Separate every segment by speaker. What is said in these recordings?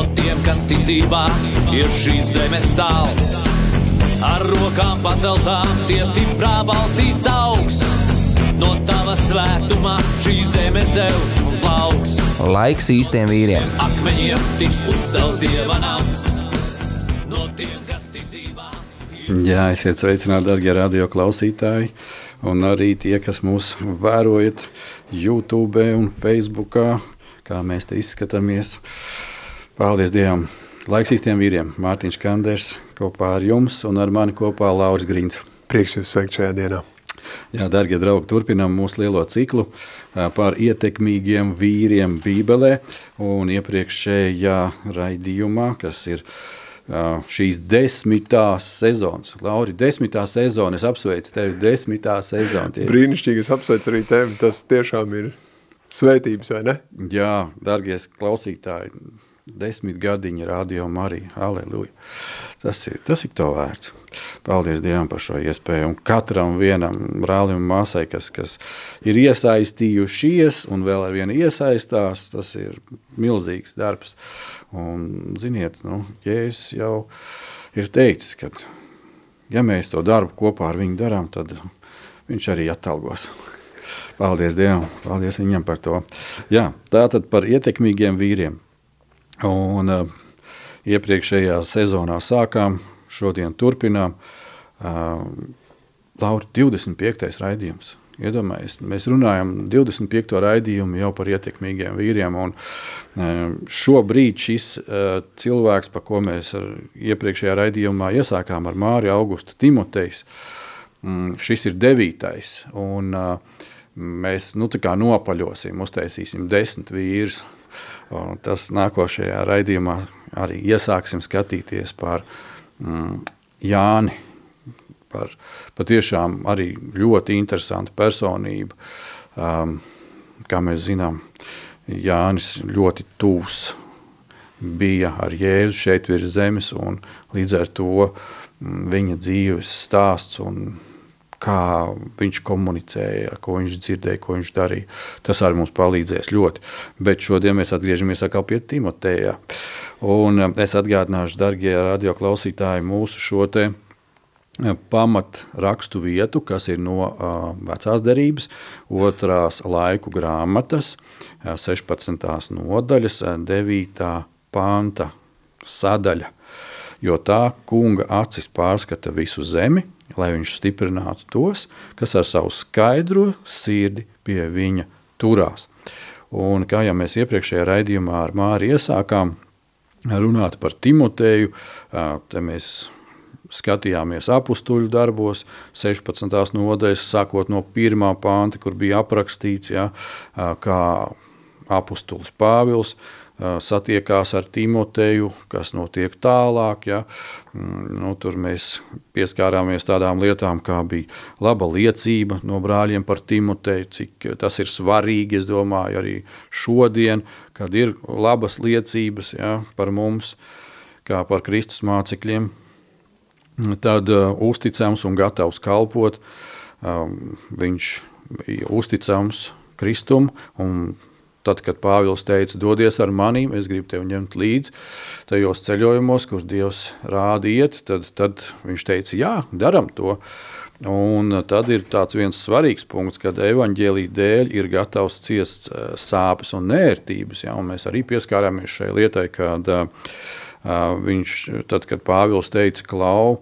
Speaker 1: No tiem, kas ticībā ir šīs zemes sāls. Ar rokām paceltām, tie stiprā balsīs augs. No tava svētumā šī zeme zeus un plauks.
Speaker 2: Laiks īstiem vīriem.
Speaker 1: Akmeņiem tiks uzcelts dieva nams. No tiem, kas ticībā.
Speaker 3: Jā, esiet sveicināti, darbie radio klausītāji, un arī tie, kas mūs vērojat YouTube un Facebook, kā mēs te izskatāmies. Paldies Dievam! Laiks īstiem vīriem. Mārtiņš Kanders kopā ar jums un ar mani kopā Lauris Grīns.
Speaker 4: Prieks jūs sveikt šajā dienā.
Speaker 3: Jā, darbie draugi, turpinām mūsu lielo ciklu par ietekmīgiem vīriem Bībelē. Un iepriekšējā raidījumā, kas ir šīs desmitās sezonas, Lauri, desmitā sezona, es apsveicu tevi, desmitā sezona.
Speaker 4: Tie... Brīnišķīgi, es apsveicu arī tevi, tas tiešām ir svētības, vai ne?
Speaker 3: Jā, dargies klausītāji, desmit gadiņi radio Marija. Aleluja. Tas ir, tas ir to vērts. Paldies Dievam par šo iespēju. Un katram vienam brālim un māsai, kas, kas ir iesaistījušies un vēl ar vienu iesaistās, tas ir milzīgs darbs. Un, ziniet, nu, Jēzus jau ir teicis, ka ja mēs to darbu kopā ar viņu darām, tad viņš arī atalgos. Paldies Dievam, paldies viņam par to. Jā, tā tad par ietekmīgiem vīriem. Un, uh, iepriekšējā sezonā sākām, šodien turpinām. Uh, Laura, 25. raidījums. Iedomājieties, mēs runājam 25. raidījumu jau par ietekmīgiem vīriem. Uh, šobrīd šis uh, cilvēks, par ko mēs iepriekšējā raidījumā iesākām ar Māriju Augustu Timotejs, um, šis ir devītais. Un, mēs nu, nopaļosim, uztaisīsim desmit vīrus Un tas nākošajā raidījumā arī iesāksim skatīties par mm, Jāni, par patiešām arī ļoti interesantu personību. Um, kā mēs zinām, Jānis ļoti tūs bija ar Jēzu šeit virs zemes, un līdz ar to mm, viņa dzīves stāsts un kā viņš komunicēja, ko viņš dzirdēja, ko viņš darīja. Tas arī mums palīdzēs ļoti. Bet šodien mēs atgriežamies atkal pie Timoteja. Un um, es atgādināšu, darbie radioklausītāji, mūsu šo te um, pamat rakstu vietu, kas ir no uh, vecās derības, otrās laiku grāmatas, uh, 16. nodaļas, 9. Uh, panta sadaļa. Jo tā kunga acis pārskata visu zemi, lai viņš stiprinātu tos, kas ar savu skaidro sirdi pie viņa turās. Un kā jau mēs iepriekšējā raidījumā ar Māri iesākām runāt par Timoteju, te mēs skatījāmies apstuļu darbos, 16. nodaļas, sākot no 1. pānta, kur bija aprakstīts, ja, kā apustulis Pāvils satiekās ar Timoteju, kas notiek tālāk. Ja. Mm, nu, tur mēs pieskārāmies tādām lietām, kā bija laba liecība no brāļiem par Timoteju, cik tas ir svarīgi, es domāju, arī šodien, kad ir labas liecības ja, par mums, kā par Kristus mācekļiem, tad uh, uzticams un gatavs kalpot. Um, viņš bija uzticams Kristum un Tad, kad Pāvils teica, dodies ar manīm, es gribu tevi ņemt līdzi tajos ceļojumos, kur Dievs rāda iet, tad, tad viņš teica, jā, daram to. Un tad ir tāds viens svarīgs punkts, kad evaņģēlīja dēļ ir gatavs ciest eh, sāpes un nērtības. Ja? Un mēs arī pieskārāmies šai lietai, kad uh, viņš, tad, kad Pāvils teica, klau,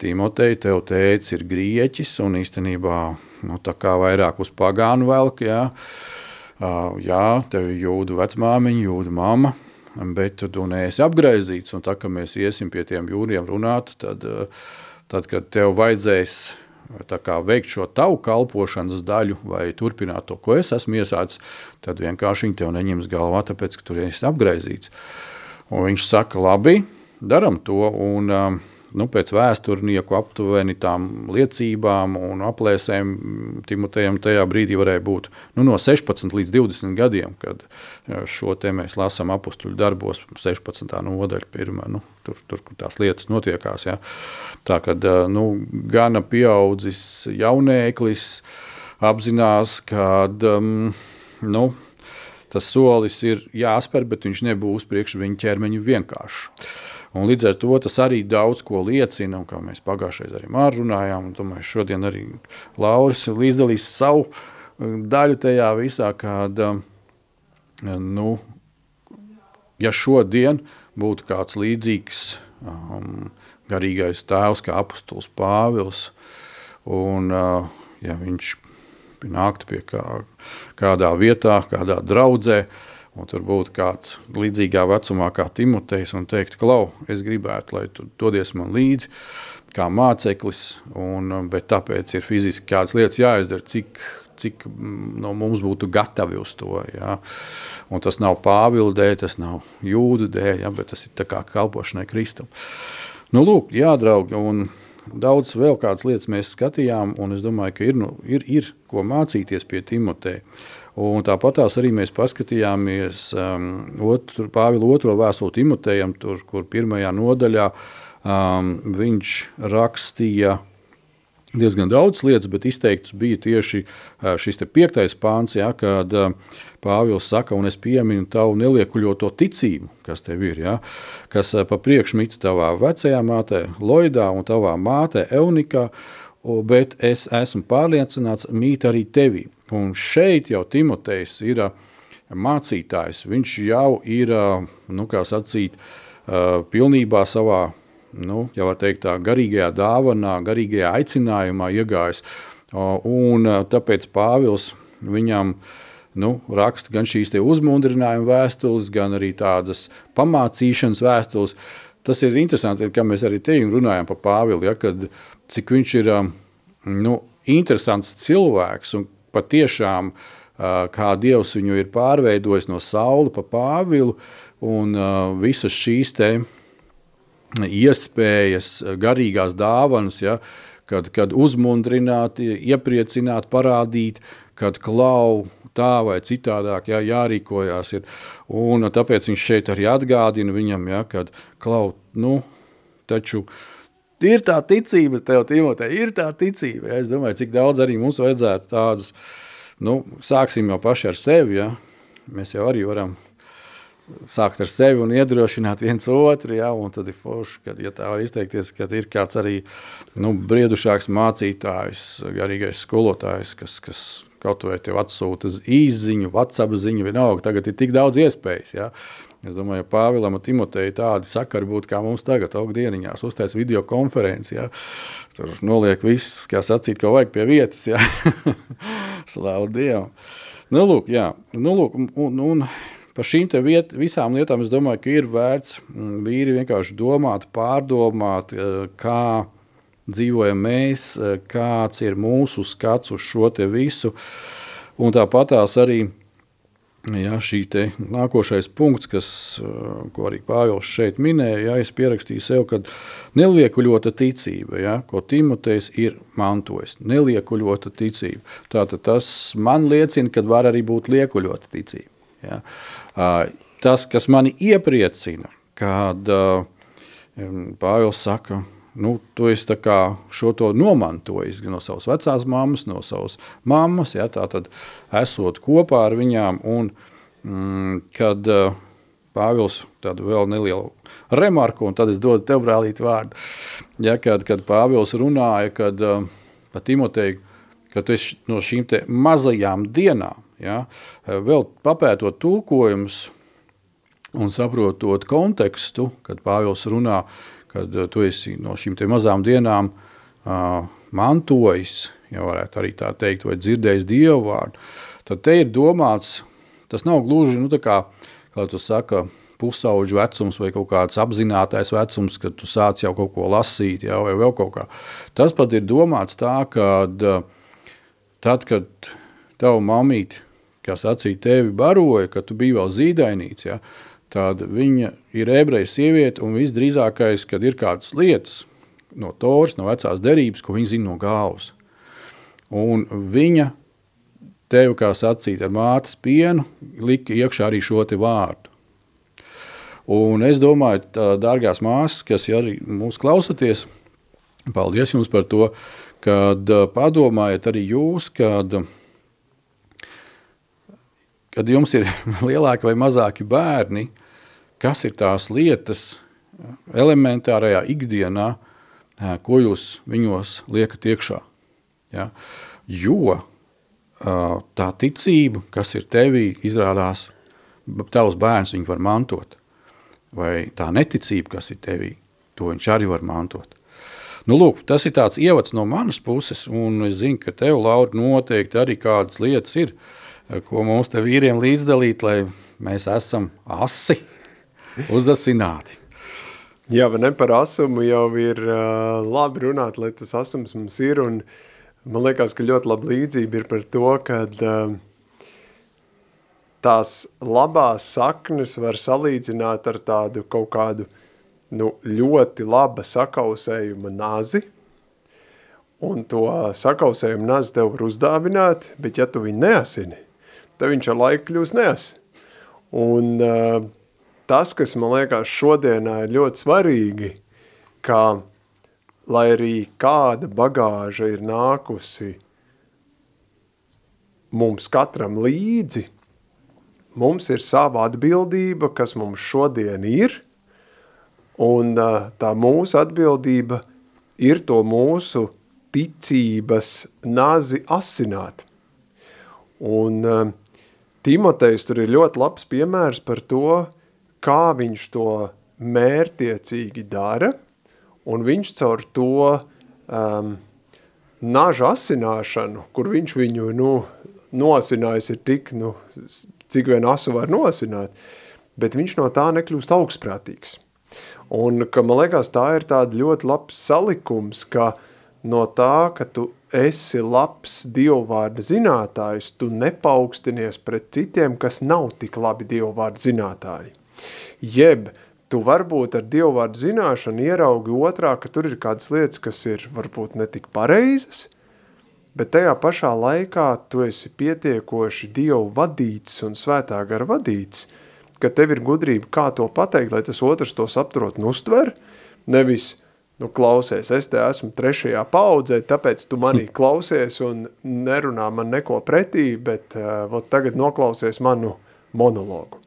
Speaker 3: Timotei, tev teica, ir grieķis un īstenībā nu, tā kā vairāk uz pagānu velk, ja? uh, jā, tev ir jūdu vecmāmiņa, jūdu mama, bet tu neesi apgraizīts, un tā, ka mēs iesim pie tiem jūdiem runāt, tad, tad kad tev vajadzēs kā, veikt šo tavu kalpošanas daļu vai turpināt to, ko es esmu iesācis, tad vienkārši viņi tev neņems galvā, tāpēc, ka tu esi apgraizīts. Un viņš saka, labi, darām to. Un, um, nu, pēc vēsturnieku aptuveni tām liecībām un aplēsēm Timotejam tajā brīdī varēja būt nu, no 16 līdz 20 gadiem, kad šo te mēs lasām apakstuļu darbos, 16. nodaļa, pirmā, nu, tur, tur, kur tās lietas notiekās. Ja. Tā kā uh, nu, gana pieaudzis jaunēklis apzinās, ka um, nu, tas solis ir jāspēr, bet viņš nebūs priekš viņa ķermeņa vienkārši. Un līdz ar to tas arī daudz ko liecina, un kā mēs pagājušajā arī mār runājām, un domāju, šodien arī Lauris līdzdalīs savu uh, daļu tajā visā, kad, uh, nu, ja šodien būtu kāds līdzīgs um, garīgais tēvs kā apustuls Pāvils, un uh, ja viņš nāktu pie kā, kādā vietā, kādā draudzē, uh, Un tur būtu kāds līdzīgā vecumā, kā Timotejs, un teikt, Klau, es gribētu, lai tu dodies man līdzi, kā māceklis, un, bet tāpēc ir fiziski kādas lietas jāizdara, cik, cik mm, no mums būtu gatavi uz to. Ja? Un tas nav Pāvila dēļ, tas nav jūdu dēļ, ja? bet tas ir kā kalpošanai Kristum. Nu, lūk, jā, draugi, un daudz vēl kādas lietas mēs skatījām, un es domāju, ka ir, nu, ir, ir ko mācīties pie Timoteja. Un tāpat arī mēs paskatījāmies um, otru, Pāvila otro vēstuli Timotejam, tur, kur pirmajā nodaļā um, viņš rakstīja diezgan daudz lietas, bet izteikts bija tieši uh, šis piektais pāns, ja, kad uh, Pāvils saka, un es pieminu tavu neliekuļoto ticību, kas tev ir, ja, kas uh, pa priekšmitu tavā vecajā mātē Loidā un tavā mātē Eunikā, bet es esmu pārliecināts mīt arī tevī. Un šeit jau Timotejs ir mācītājs. Viņš jau ir, nu, kā sacīt, pilnībā savā, nu, jau var teikt tā, garīgajā dāvanā, garīgajā aicinājumā iegājis. Un tāpēc Pāvils viņam nu, raksta gan šīs uzmundrinājuma vēstules, gan arī tādas pamācīšanas vēstules. Tas ir interesanti, ka mēs arī te runājam par Pāvilu, ja, kad, cik viņš ir nu, interesants cilvēks un patiešām kā Dievs viņu ir pārveidojis no saula pa pāvilu un visas šīs te iespējas, garīgās dāvanas, ja, kad, kad uzmundrināt, iepriecināt, parādīt, kad klau tā vai citādāk jā, jārīkojās. Ir. Un tāpēc viņš šeit arī atgādina viņam, ja, kad klau, nu, taču ir tā ticība tev, Timotē, ir tā ticība. Ja. Es domāju, cik daudz arī mums vajadzētu tādus Nu, sāksim jau paši ar sevi. Ja? Mēs jau arī varam sākt ar sevi un iedrošināt viens otru. Ja? Un tad ir forši, kad, ja tā var izteikties, kad ir kāds arī nu, briedušāks mācītājs, garīgais skolotājs, kas, kas kaut vai tev atsūta īziņu, WhatsApp ziņu, vienalga. Tagad ir tik daudz iespējas. Ja? Es domāju, ka Pāvilam un Timotejam tādi sakari būtu kā mums tagad, augdieniņās, uztaisīt video konferenci. Ja? Tur noliek viss, kā sacīt, ko vajag pie vietas. Ja? Slavu Dievam. Nu, lūk, jā. Nu, lūk, un, un par šīm viet, visām lietām es domāju, ka ir vērts mm, vīri vienkārši domāt, pārdomāt, eh, kā dzīvojam mēs, eh, kāds ir mūsu skats uz šo visu. Un tāpatās arī Ja, šī nākošais punkts, kas, eh, ko arī Pāvils šeit minēja, ja, es pierakstīju sev, ka neliekuļota ticība, ja, ko Timotejs ir mantojis, neliekuļota ticība. Tātad tas man liecina, ka var arī būt liekuļota ticība. Ja. Tas, kas mani iepriecina, kad Pāvils saka, nu, tu esi šo to nomantojis no savas vecās mammas, no savas mammas, ja, tātad esot kopā ar viņām, un mm, kad uh, Pāvils tādu vēl nelielu remarku, un tad es dodu tev brālīt vārdu, ja, kad, kad Pāvils runāja, kad uh, pa Timoteju, ka tu esi no šīm te mazajām dienām, ja, vēl papētot tulkojumus un saprotot kontekstu, kad Pāvils runā, kad uh, tu esi no šīm mazām dienām uh, mantojis, ja varētu arī tā teikt, vai dzirdējis Dievu vārdu, tad te ir domāts, tas nav gluži, nu tā kā, kā tu saka, pusauģu vecums vai kaut kāds apzinātais vecums, kad tu sāc jau kaut ko lasīt, jau, vai vēl kaut kā. Tas pat ir domāts tā, ka tad, kad tavu mamīti, kas acīja tevi baroja, kad tu biji vēl zīdainīts, ja, tad viņa ir ebreja sieviete un visdrīzākais, kad ir kādas lietas no Toras, no vecās derības, ko viņa zina no galvas. Un viņa tevi, kā sacīt, ar mātes pienu, lika iekšā arī šo vārdu. Un es domāju, tā, dārgās māsas, kas arī mūs klausaties, paldies jums par to, kad padomājiet arī jūs, kad, kad jums ir lielāki vai mazāki bērni, kas ir tās lietas elementārajā ikdienā, ko jūs viņos liekat iekšā. Ja? Jo tā ticība, kas ir tevī, izrādās, tavs bērns viņu var mantot. Vai tā neticība, kas ir tevī, to viņš arī var mantot. Nu, lūk, tas ir tāds ievads no manas puses, un es zinu, ka tev, Laura, noteikti arī kādas lietas ir, ko mums te vīriem līdzdalīt, lai mēs esam asi, uzasināti.
Speaker 4: Jā, vai ne par asumu jau ir uh, labi runāt, lai tas asums mums ir, un Man liekas, ka ļoti laba līdzība ir par to, ka uh, tās labās saknes var salīdzināt ar tādu kaut kādu nu, ļoti laba sakausējuma nazi, un to sakausējumu nazi tev var uzdāvināt, bet ja tu viņu neasini, tad viņš ar laiku kļūs neas. Un uh, tas, kas man liekas šodienā ir ļoti svarīgi, ka lai arī kāda bagāža ir nākusi mums katram līdzi, mums ir sava atbildība, kas mums šodien ir, un tā mūsu atbildība ir to mūsu ticības nazi asināt. Un Timotejs tur ir ļoti labs piemērs par to, kā viņš to mērtiecīgi dara – un viņš caur to um, naža asināšanu, kur viņš viņu nu, nosinājis ir tik, nu, cik vien asu var nosināt, bet viņš no tā nekļūst augstprātīgs. Un, ka, man liekas, tā ir tāda ļoti labs salikums, ka no tā, ka tu esi labs dievvvārda zinātājs, tu nepaukstinies pret citiem, kas nav tik labi dievvvārda zinātāji. Jeb, tu varbūt ar Dievu vārdu zināšanu ieraugi otrā, ka tur ir kādas lietas, kas ir varbūt netik pareizas, bet tajā pašā laikā tu esi pietiekoši Dievu vadīts un svētā gara vadīts, ka tev ir gudrība, kā to pateikt, lai tas otrs to saprot un uztver, nevis, nu, klausies, es te esmu trešajā paudzē, tāpēc tu manī klausies un nerunā man neko pretī, bet uh, vot tagad noklausies manu monologu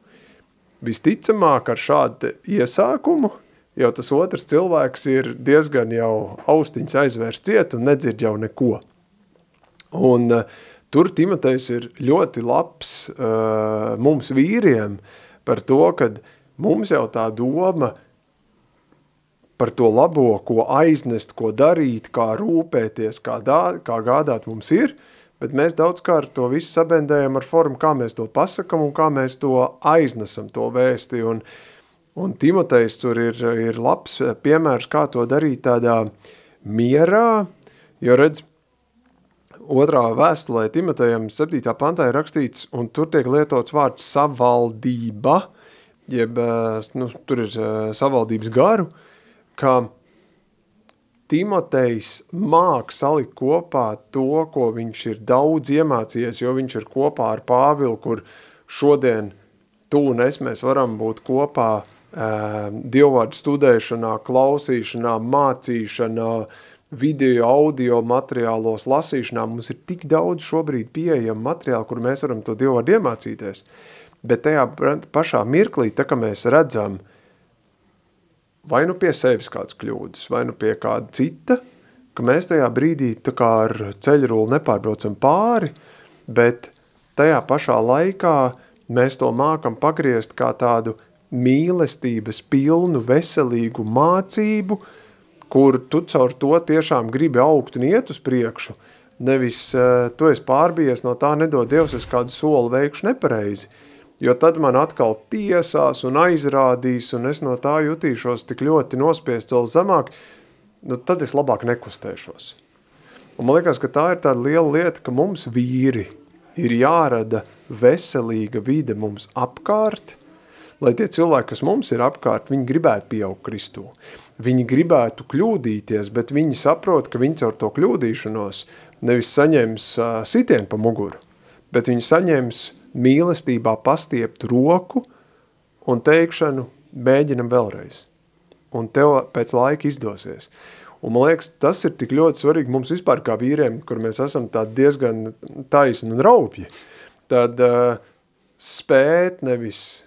Speaker 4: visticamāk ar šādu iesākumu, jo tas otrs cilvēks ir diezgan jau austiņas aizvērs ciet un nedzird jau neko. Un uh, tur Timotejs ir ļoti labs uh, mums vīriem par to, kad mums jau tā doma par to labo, ko aiznest, ko darīt, kā rūpēties, kā, dā, kā gādāt mums ir – bet mēs daudzkārt to visu sabendējam ar formu, kā mēs to pasakam un kā mēs to aiznesam, to vēsti. Un, un Timotejs tur ir, ir labs piemērs, kā to darīt tādā mierā, jo redz, otrā vēstulē Timotejam 7. pantā ir rakstīts, un tur tiek lietots vārds savaldība, jeb, nu, tur ir savaldības garu, ka Timotejs māk salikt kopā to, ko viņš ir daudz iemācījies, jo viņš ir kopā ar Pāvilu, kur šodien tu un es mēs varam būt kopā e, dievvārdu studēšanā, klausīšanā, mācīšanā, video, audio materiālos, lasīšanā. Mums ir tik daudz šobrīd pieejama materiāla, kur mēs varam to dievvārdu iemācīties. Bet tajā pašā mirklī, tā kā mēs redzam, uh, vai nu pie sevis kāds kļūdas, vai nu pie kāda cita, ka mēs tajā brīdī tā kā ar ceļruli nepārbraucam pāri, bet tajā pašā laikā mēs to mākam pagriezt kā tādu mīlestības pilnu, veselīgu mācību, kur tu caur to tiešām gribi augt un iet uz priekšu, nevis uh, tu esi pārbies, no tā nedod Dievs, es kādu soli veikšu nepareizi, uh, jo tad man atkal tiesās un aizrādīs, un es no tā jutīšos tik ļoti nospiest vēl zemāk, nu tad es labāk nekustēšos. Un man liekas, ka tā ir tāda liela lieta, ka mums vīri ir jārada veselīga vide mums apkārt, lai tie cilvēki, kas mums ir apkārt, viņi gribētu pieaugt Kristū. Viņi gribētu kļūdīties, bet viņi saprot, ka viņi caur to kļūdīšanos nevis saņems uh, sitienu pa muguru, bet viņi saņems mīlestībā pastiept roku un teikšanu mēģinam vēlreiz. Un tev pēc laika izdosies. Un man liekas, tas ir tik ļoti svarīgi mums vispār kā vīriem, kur mēs esam tādi diezgan taisni un raupji. Tad uh, spēt nevis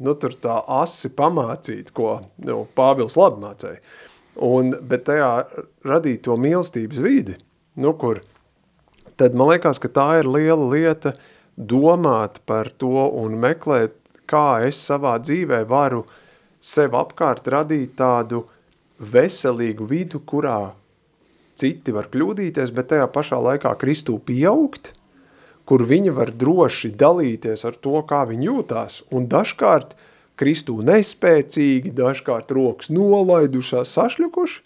Speaker 4: nu, tur tā asi pamācīt, ko nu, Pāvils labi mācēja, un, bet tajā radīt to mīlestības vidi, nu, kur tad man liekas, ka tā ir liela lieta domāt par to un meklēt, kā es savā dzīvē varu sev apkārt radīt tādu veselīgu vidu, kurā citi var kļūdīties, bet tajā pašā laikā Kristū pieaugt, kur viņi var droši dalīties ar to, kā viņi jūtās, un dažkārt Kristū nespēcīgi, dažkārt rokas nolaidušās, sašļukuši,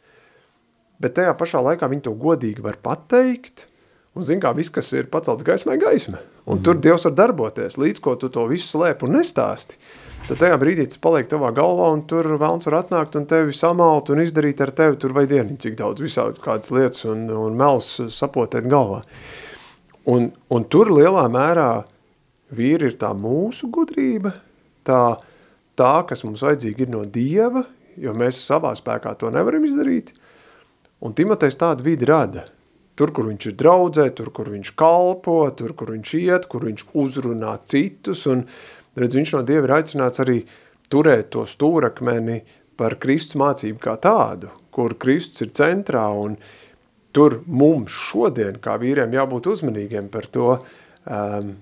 Speaker 4: bet tajā pašā laikā viņi to godīgi var pateikt, un zin kā, viss, kas ir pacelts gaismai, gaisma, un mm. tur Dievs var darboties, līdz ko tu to visu slēp un nestāsti, tad tajā brīdī tas paliek tavā galvā, un tur velns var atnākt un tevi samalt un izdarīt ar tevi tur vai dienu, cik daudz visādas kādas lietas un, un mels sapotēt galvā. Un, un tur lielā mērā vīri ir tā mūsu gudrība, tā, tā, kas mums vajadzīga ir no Dieva, jo mēs savā spēkā to nevaram izdarīt, un Timotejs tādu vidi rada – Tur, kur viņš ir draudzē, tur, kur viņš kalpo, tur, kur viņš iet, kur viņš uzrunā citus, un redz, viņš no Dieva ir aicināts arī turēt to stūrakmeni par Kristus mācību kā tādu, kur Kristus ir centrā, un tur mums šodien, kā vīriem, jābūt uzmanīgiem par to, um,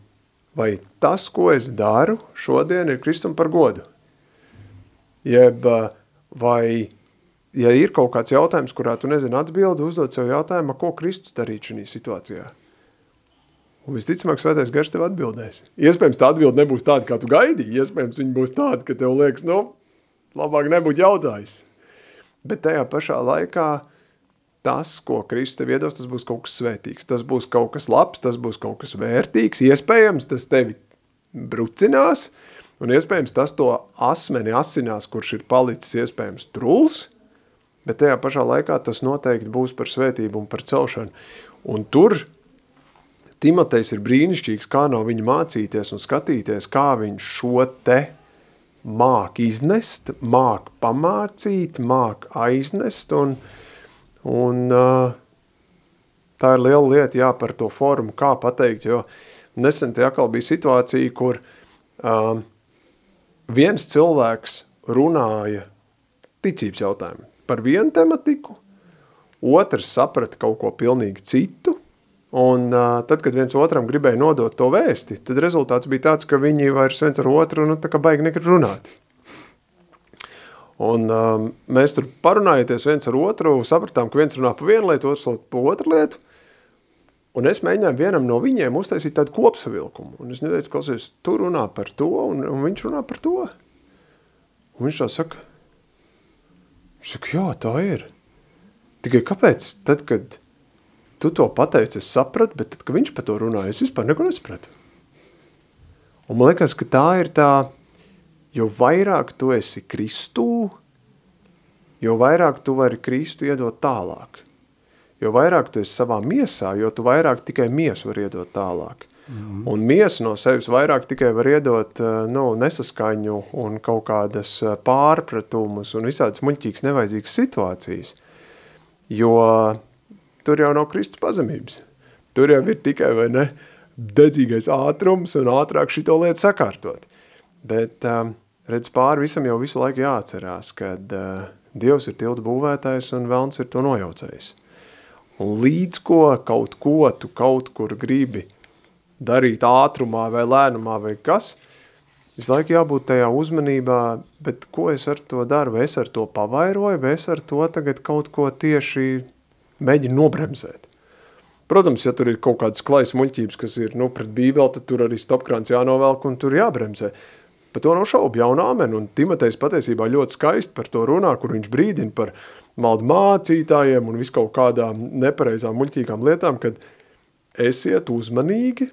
Speaker 4: vai tas, ko es daru, šodien ir Kristum par godu. Jeb, vai ja ir kaut kāds jautājums, kurā tu nezini atbildi, uzdod sev jautājumu, ko Kristus darīt šajā situācijā. Un visticamāk, svētais gars tev atbildēs. Iespējams, tā atbilde nebūs tāda, kā tu gaidīji. Iespējams, viņa būs tāda, ka tev liekas, nu, labāk nebūtu jautājis. Bet tajā pašā laikā tas, ko Kristus tev iedos, tas būs kaut kas svētīgs. Tas būs kaut kas labs, tas būs kaut kas vērtīgs. Iespējams, tas tevi brucinās, un iespējams, tas to asmeni asinās, kurš ir palicis iespējams truls, bet tajā pašā laikā tas noteikti būs par svētību un par celšanu. Un tur Timotejs ir brīnišķīgs, kā no viņa mācīties un skatīties, kā viņš šo te māk iznest, māk pamācīt, māk aiznest, un, un uh, tā ir liela lieta, jā, par to formu, kā pateikt, jo nesen te atkal bija situācija, kur uh, viens cilvēks runāja ticības jautājumu par vienu tematiku, otrs saprata kaut ko pilnīgi citu, un uh, tad, kad viens otram gribēja nodot to vēsti, tad rezultāts bija tāds, ka viņi vairs viens ar otru, nu, tā kā baigi negrib runāt. Un um, mēs tur parunājoties viens ar otru, sapratām, ka viens runā pa vienu lietu, otrs pa otru lietu, un es mēģināju vienam no viņiem uztaisīt tādu kopsavilkumu. Un es neteicu, klausies, tu runā par to, un, un viņš runā par to. Un viņš tā saka, Viņš saka, jā, tā ir. Tikai kāpēc tad, kad tu to pateici, es sapratu, bet tad, kad viņš par to runāja, es vispār neko nesapratu. Un man liekas, ka tā ir tā, jo vairāk tu esi Kristū, jo vairāk tu vari Kristu iedot tālāk. Jo vairāk tu esi savā miesā, jo tu vairāk tikai miesu var iedot tālāk. Mm. Un miesa no sevis vairāk tikai var iedot eh, nu, nesaskaņu un kaut kādas eh, pārpratumus un visādas muļķīgas nevajadzīgas situācijas. Jo tur jau nav Kristus pazemības. Tur jau ir tikai vai ne dedzīgais ātrums un ātrāk šito lietu sakārtot. Bet um, redz pāri visam jau visu laiku jāatcerās, kad Dievs ir tildu būvētājs un velns ir to nojaucējis. Un līdz ko kaut ko tu kaut kur gribi – darīt ātrumā vai lēnumā vai kas. Visu laiku jābūt tajā uzmanībā, bet ko es ar to daru? Vai es ar to pavairoju, vai es ar to tagad kaut ko tieši mēģinu nobremzēt? Protams, ja tur ir kaut kādas klais muļķības, kas ir nu, pret bībeli, tad tur arī stopkrāns jānovelk un tur jābremzē. Par to nav šaubu, jauna āmen, un Timotejs patiesībā ļoti skaisti par to runā, kur viņš brīdina par maldu mācītājiem un viskaut kādām nepareizām muļķīgām lietām, kad esiet uzmanīgi,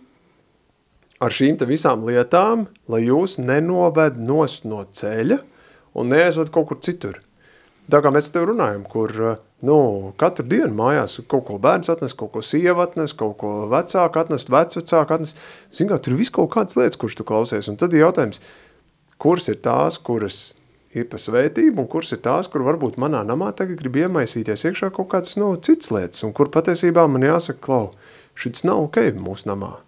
Speaker 4: ar šīm te visām lietām, lai jūs nenoved nost no ceļa un neaizved kaut kur citur. Tā kā mēs te runājam, kur nu, katru dienu mājās kaut ko bērns atnes, kaut ko sieva atnes, kaut ko vecāku atnes, vecvecāku atnes. Zin kā, tur ir viss kaut kādas lietas, kurš tu klausies. Un tad ir jautājums, kuras ir tās, kuras ir pa svētību, un kuras ir tās, kur varbūt manā namā tagad grib iemaisīties iekšā kaut kādas nu, citas lietas, un kur patiesībā man jāsaka, klau, šis nav ok mūsu namā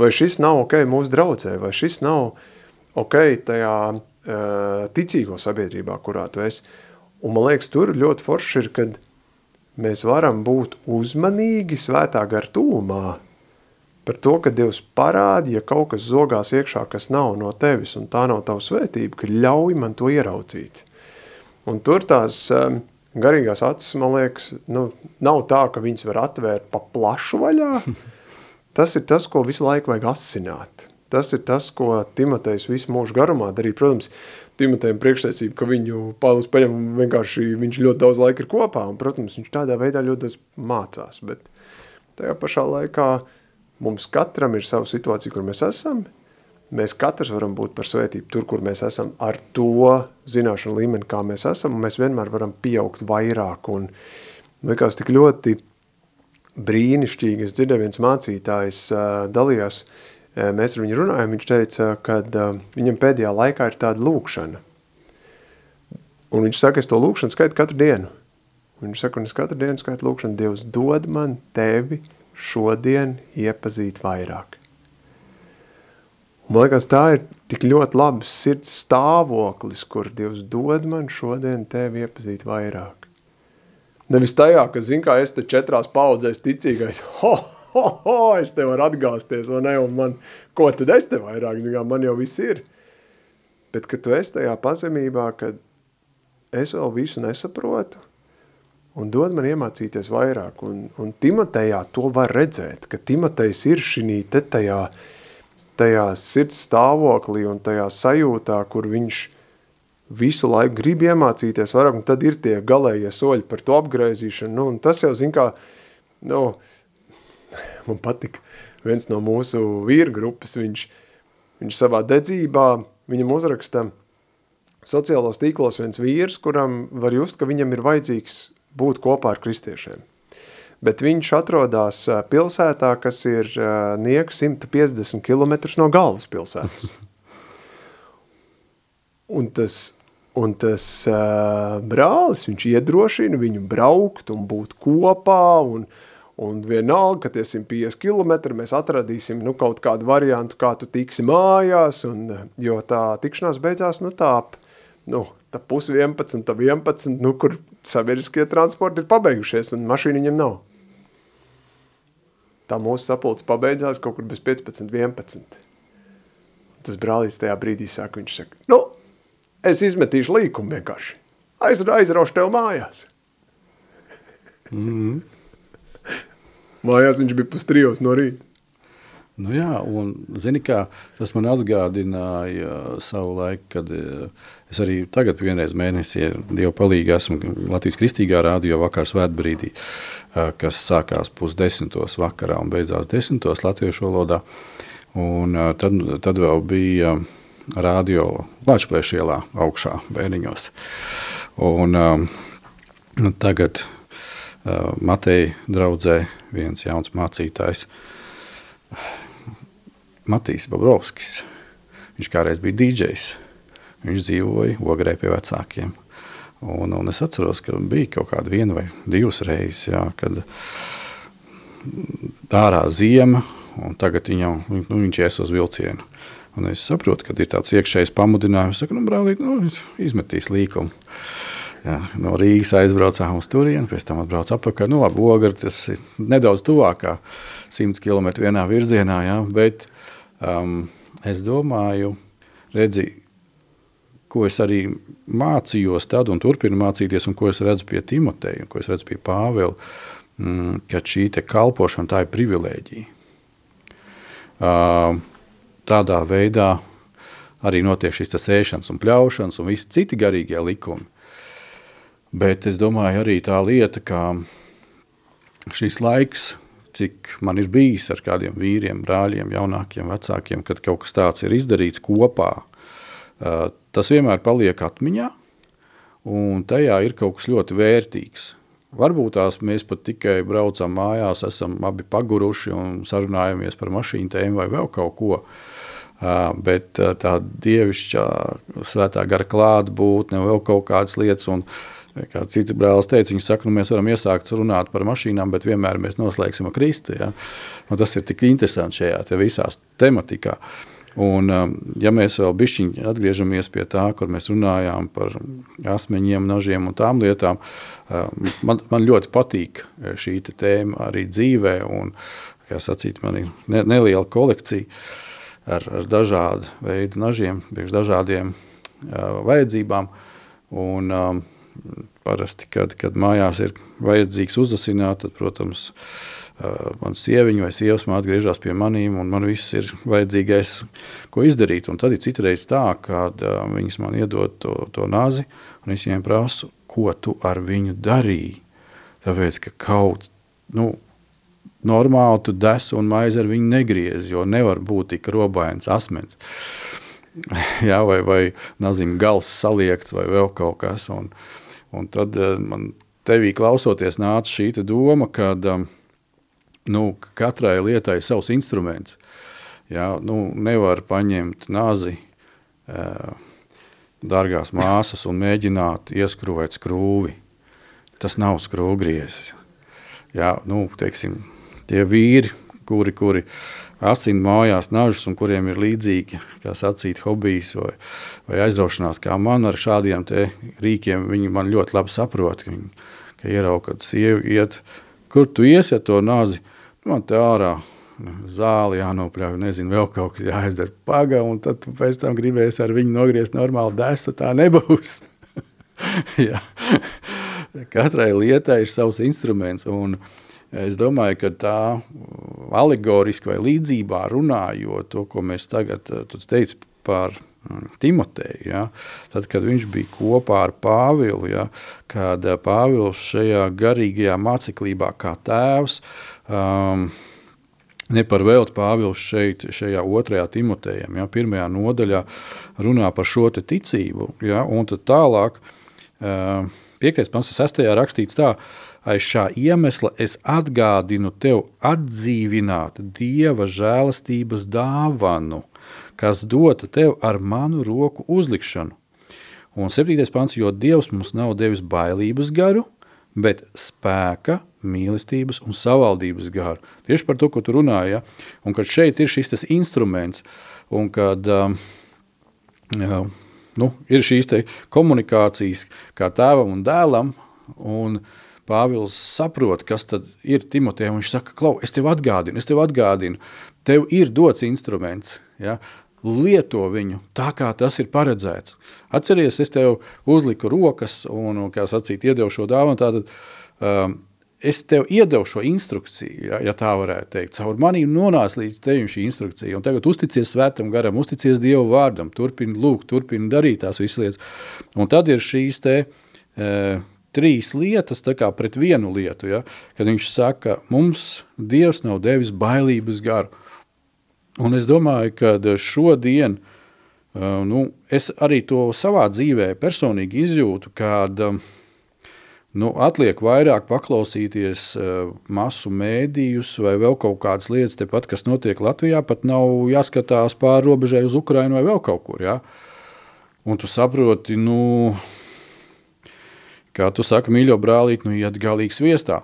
Speaker 4: vai šis nav ok mūsu draudzē, vai šis nav ok tajā uh, ticīgo sabiedrībā, kurā tu esi. Un man liekas, tur ļoti forši ir, kad mēs varam būt uzmanīgi svētā gar tūmā par to, ka Dievs parāda, ja kaut kas zogās iekšā, kas nav no tevis, un tā nav tava svētība, ka ļauj man to ieraudzīt. Un tur tās um, garīgās acis, man liekas, nu, nav tā, ka viņas var atvērt pa plašu vaļā, Tas ir tas, ko visu laiku vajag asināt. Tas ir tas, ko Timotejs visu mūžu garumā darīja. Protams, Timotejam priekšteicība, ka viņu Pāvils paņem vienkārši, viņš ļoti daudz laika ir kopā, un, protams, viņš tādā veidā ļoti daudz mācās, bet tajā pašā laikā mums katram ir sava situācija, kur mēs esam, mēs katrs varam būt par svētību tur, kur mēs esam ar to zināšanu līmeni, kā mēs esam, un mēs vienmēr varam pieaugt vairāk, un likās tik ļoti brīnišķīgi. Es dzirdēju, viens mācītājs dalījās, mēs ar viņu runājam, viņš teica, ka viņam pēdējā laikā ir tāda lūkšana. Un viņš saka, es to lūkšanu skaitu katru dienu. Un viņš saka, un es katru dienu skaitu lūkšanu, Dievs dod man tevi šodien iepazīt vairāk. Man liekas, tā ir tik ļoti labs sirds stāvoklis, kur Dievs dod man šodien tevi iepazīt vairāk. Nevis tajā, ka, zin kā, es te četrās paudzēs ticīgais, ho, ho, ho, es te varu atgāsties, vai ne, un man, ko tad es te vairāk, zin kā, man jau viss ir. Bet, ka tu esi tajā pazemībā, kad es vēl visu nesaprotu, un dod man iemācīties vairāk, un, un Timotejā to var redzēt, ka Timotejs ir šī te tajā, tajā sirds stāvoklī un tajā sajūtā, kur viņš visu laiku grib iemācīties vairāk, un tad ir tie galējie soļi par to apgraizīšanu, nu, un tas jau, zin kā, nu, man patika viens no mūsu vīra grupas, viņš, viņš savā dedzībā, viņam uzraksta sociālos tīklos viens vīrs, kuram var just, ka viņam ir vajadzīgs būt kopā ar kristiešiem. Bet viņš atrodas pilsētā, kas ir nieku 150 km no galvas pilsētas. Un tas, un tas uh, brālis, viņš iedrošina viņu braukt un būt kopā, un, un vienalga, ka tie 150 km mēs atradīsim nu, kaut kādu variantu, kā tu tiksi mājās, un, jo tā tikšanās beidzās, nu tā, nu, tā pus 11, tā 11, nu, kur sabiedriskie transporti ir pabeigušies, un mašīna viņam nav. Tā mūsu sapulce pabeidzās kaut kur bez 15, 11. Tas brālīts tajā brīdī saka, viņš saka, nu, es izmetīšu līkumu vienkārši. Aiz, aizraušu tev mājās. Mm -hmm. mājās viņš bija pustrijos no rīta.
Speaker 3: Nu jā, un zini kā, tas man atgādināja savu laiku, kad eh, es arī tagad vienreiz mēnesī Dievu palīgi esmu Latvijas kristīgā rādio vakar svētbrīdī, eh, kas sākās pusdesmitos vakarā un beidzās desmitos latviešu valodā. Un eh, tad, tad vēl bija radio Latvijas ielā augšā bērniņos. Un, um, tagad uh, Mateja draudzē viens jauns mācītājs, Matīs Babrovskis. Viņš kādreiz bija DJs. Viņš dzīvoja ogrē pie vecākiem. Un, un es atceros, ka bija kaut kāda viena vai divas reizes, jā, kad ārā ziema, un tagad viņam, nu, viņš ies uz vilcienu. Un es saprotu, ka ir tāds iekšējs pamudinājums, ka, nu, brālīt, nu, izmetīs līkumu. Jā, no Rīgas aizbraucām uz turieni, pēc tam atbraucām atpakaļ. Nu, labi, Ogre, tas ir nedaudz tuvākā, 100 km vienā virzienā, jā, bet um, es domāju, redzi, ko es arī mācījos tad un turpinu mācīties, un ko es redzu pie Timoteja, un ko es redzu pie Pāvela, mm, ka šī te kalpošana tā ir privilēģija. Uh, tādā veidā arī notiek šis ēšanas un pļaušanas un visi citi garīgie likumi. Bet es domāju arī tā lieta, ka šis laiks cik man ir bijis ar kādiem vīriem, brāļiem, jaunākiem, vecākiem, kad kaut kas tāds ir izdarīts kopā, tas vienmēr paliek atmiņā, un tajā ir kaut kas ļoti vērtīgs. Varbūt tās mēs pat tikai braucam mājās, esam abi paguruši un sarunājamies par mašīnu tēmu vai vēl kaut ko. Bet tā dievišķā svētā gara klātbūtne, vēl kaut kādas lietas. Un, kā cits brālis teica, viņš saka, nu, mēs varam iesākt runāt par mašīnām, bet vienmēr mēs noslēgsim ar Kristu. Ja? Un tas ir tik interesanti šajā te visās tematikā. Un, ja mēs vēl bišķiņi atgriežamies pie tā, kur mēs runājām par asmeņiem, nažiem un tām lietām, man, man ļoti patīk šī tēma arī dzīvē. Un, kā sacīt, man ir ne, neliela kolekcija ar, ar dažādu veidu nažiem, priekš dažādiem uh, vajadzībām. Un, um, parasti, kad, kad mājās ir vajadzīgs uzasināt, tad, protams, uh, mans sieviņa vai sievas māte griežas pie maniem, un man viss ir vajadzīgais, ko izdarīt. Un tad ir citreiz tā, kad viņas man iedod to, to nazi, un es viņiem prasu, ko tu ar viņu darīji. Tāpēc, ka kaut, nu, normāli tu desu un maizi ar viņu negriezi, jo nevar būt tik robains asmens. Jā, vai, vai nazim gals saliekts vai vēl kaut kas. Un, un tad man tevī klausoties nāca šī doma, kad um, nu, katrai lietai savs instruments. Jā, nu, nevar paņemt nazi, dārgās māsas, un mēģināt ieskrūvēt skrūvi. Tas nav skrūvgriezis. Jā, nu, teiksim, tie vīri, kuri, kuri asina mājās nažus un kuriem ir līdzīgi, kā sacīt, hobijs vai, vai aizraušanās, kā man ar šādiem rīkiem, viņi man ļoti labi saprot, ka, viņi, ka ierauga, kad sievi iet, kur tu iesi ar to nazi, Man te ārā zāli jānopļauj, nezinu, vēl kaut kas jāizdara paga, un tad tu pēc tam gribēsi ar viņu nogriezt normāli desu, tā nebūs. Jā. Katrai lietai ir savs instruments, un es domāju, ka tā alegoriski vai līdzībā runājot to, ko mēs tagad, tu teici par mm, Timoteju, ja, tad, kad viņš bija kopā ar Pāvilu, ja, kad Pāvils šajā garīgajā māceklībā kā tēvs, uh, Um, Ne par velti Pāvils šeit, šajā otrajā Timotejam, ja, pirmajā nodaļā runā par šo ticību. Ja, un tad tālāk, uh, 5. pants, 6. rakstīts tā, aiz šā iemesla es atgādinu tev atdzīvināt Dieva žēlastības dāvanu, kas dota tev ar manu roku uzlikšanu. Un 7. pants, jo Dievs mums nav devis bailības garu, bet spēka, mīlestības un savaldības garu. Tieši par to, ko tu runāji. Ja? Un kad šeit ir šis instruments, un kad um, jā, nu, ir šīs komunikācijas kā tēvam un dēlam, un Pāvils saprot, kas tad ir Timotejam, viņš saka, klau, es tev atgādinu, es tev atgādinu, tev ir dots instruments, ja? lieto viņu tā, kā tas ir paredzēts. Atceries, es tev uzliku rokas un, kā sacīt, iedevu šo dāvanu, tātad um, es tev iedevu šo instrukciju, ja, ja tā varētu teikt. Caur manīm nonāca līdz tevim šī instrukcija. Un tagad uzticies svētam garam, uzticies Dieva vārdam, turpini lūgt, turpini darīt tās visas lietas. Un tad ir šīs te e, trīs lietas pret vienu lietu, ja, kad viņš saka, mums Dievs nav devis bailības garu. Un es domāju, ka šodien, e, nu, es arī to savā dzīvē personīgi izjūtu, kad uh, Nu, atliek vairāk paklausīties uh, masu mēdījus vai vēl kaut kādas lietas, tepat, kas notiek Latvijā. Pat nav jāskatās pāri robežai uz Ukrajinu vai vēl kaut kur. Ja? Un tu saproti, nu, kā tu saki, mīļo brālīt, nu, iet galīgi sviestā.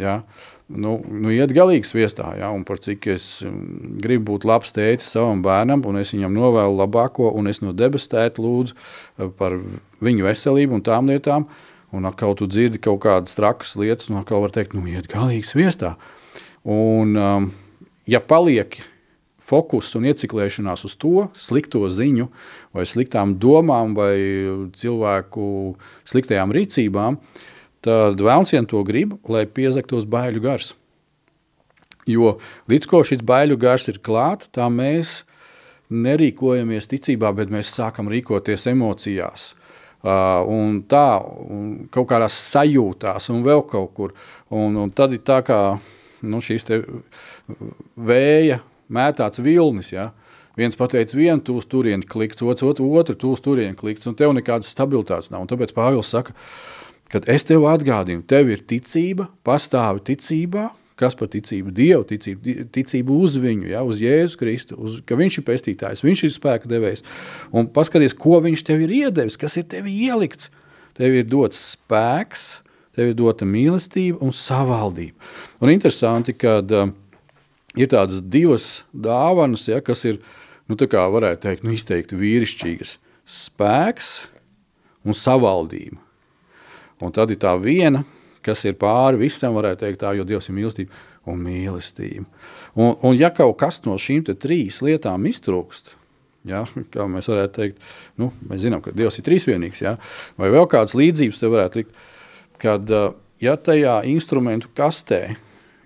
Speaker 3: Ja? Nu, nu, iet galīgi sviestā, ja? un par cik es mm, gribu būt labs tētis savam bērnam, un es viņam novēlu labāko, un es no debes tēta lūdzu eh, par viņu veselību un tām lietām, un atkal tu dzirdi kaut kādas trakas lietas, un atkal var teikt, nu, iet galīgi sviestā. Un, um, ja paliek fokus un ieciklēšanās uz to slikto ziņu, vai sliktām domām, vai cilvēku sliktajām rīcībām, tad vēlams vien to grib, lai piezaktos baiļu gars. Jo līdz ko šis baiļu gars ir klāt, tā mēs nerīkojamies ticībā, bet mēs sākam rīkoties emocijās. Uh, un tā, un kaut kādās sajūtās, un vēl kaut kur. Un, un tad ir tā kā nu, šīs vēja mētāts vilnis, ja, viens pateica vienu, tu uz turieni klikts, otrs otru, otru uz turieni klikts, un tev nekādas stabilitātes nav. Un tāpēc Pāvils saka, kad es tev atgādinu, tev ir ticība, pastāvi ticībā, kas par ticību Dievu, ticību, ticību uz viņu, ja, uz Jēzu Kristu, uz, ka viņš ir pestītājs, viņš ir spēka devējs. Un paskaties, ko viņš tev ir iedevis, kas ir tev ielikts. Tev ir dots spēks, tev ir dota mīlestība un savaldība. Un interesanti, ka uh, ir tādas divas dāvanas, ja, kas ir, nu tā kā varētu teikt, nu izteikti vīrišķīgas. Spēks un savaldība. Un tad ir tā viena, kas ir pāri visam, varētu teikt tā, jo Dievs ir mīlestība un mīlestība. Un, un ja kaut kas no šīm trīs lietām iztrūkst, ja, kā mēs varētu teikt, nu, mēs zinām, ka Dievs ir trīsvienīgs, ja, vai vēl kādas līdzības te varētu likt, kad ja tajā instrumentu kastē,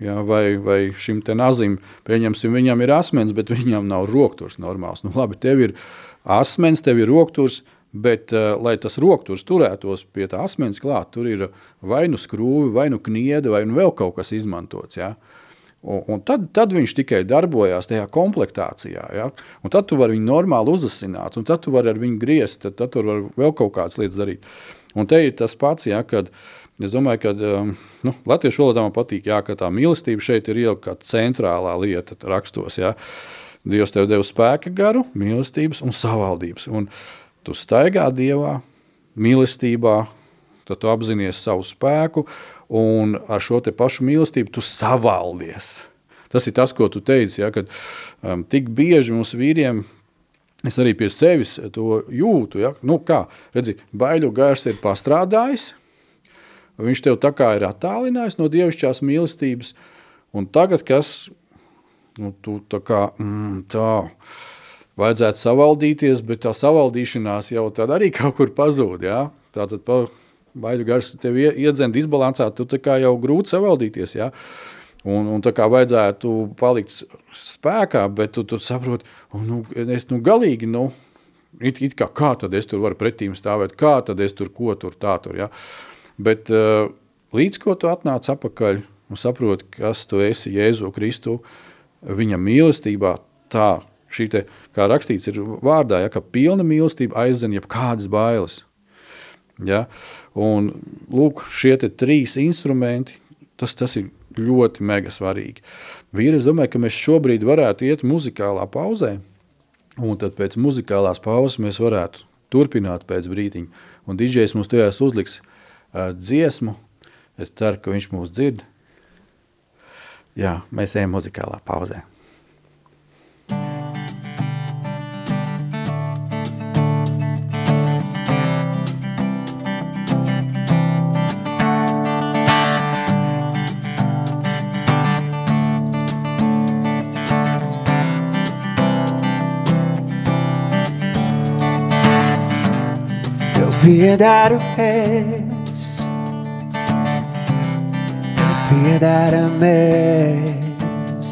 Speaker 3: ja, vai, vai šim te nazim, pieņemsim, viņam ir asmens, bet viņam nav rokturs normāls. Nu, labi, tev ir asmens, tev ir rokturs, Bet, uh, lai tas rokturs turētos pie tā asmens klāt, tur ir vai nu skrūve, vai nu kniede, vai nu vēl kaut kas izmantots. Ja? Un, un tad, tad viņš tikai darbojās tajā komplektācijā. Ja? Un tad tu vari viņu normāli uzasināt, un tad tu vari ar viņu griezt, tad, tad tur var vēl kaut kādas lietas darīt. Un te ir tas pats, ja, kad es domāju, ka um, nu, latviešu valodā man patīk, ja, ka tā mīlestība šeit ir ielikt kā centrālā lieta rakstos. Ja? Dievs tev deva spēka garu, mīlestības un savaldības. Un, tu staigā Dievā, mīlestībā, tad tu apzinājies savu spēku, un ar šo pašu mīlestību tu savaldies. Tas ir tas, ko tu teici, ja, kad um, tik bieži mums vīriem, es arī pie sevis to jūtu, ja, nu kā, redzi, baiļu gars ir pastrādājis, viņš tev tā kā ir attālinājis no dievišķās mīlestības, un tagad kas, nu tu tā kā, mm, tā, vajadzētu savaldīties, bet tā savaldīšanās jau tad arī kaut kur pazūd. Ja? Tātad pa baidu gars tev iedzend disbalansā, tu tā kā jau grūti savaldīties. Ja? Un, un tā kā vajadzētu palikt spēkā, bet tu, tu saproti, nu, es nu galīgi, nu, it, it kā, kā tad es tur varu pretīm stāvēt, kā tad es tur ko tur tā tur, ja. Bet uh, līdz ko tu atnāc apakaļ un saproti, kas tu esi Jēzu Kristu, viņa mīlestībā, tā šī te, kā rakstīts ir vārdā, ja, ka pilna mīlestība aizdzen jebkādas bailes. Ja? Un, lūk, šie trīs instrumenti, tas, tas ir ļoti mega svarīgi. Vīri, es domāju, ka mēs šobrīd varētu iet muzikālā pauzē, un tad pēc muzikālās pauzes mēs varētu turpināt pēc brītiņa. Un DJs mums tajās uzliks dziesmu. Es ceru, ka viņš mūs dzird. Jā, mēs ejam muzikālā pauzē.
Speaker 5: piedaru es, piedaram mēs.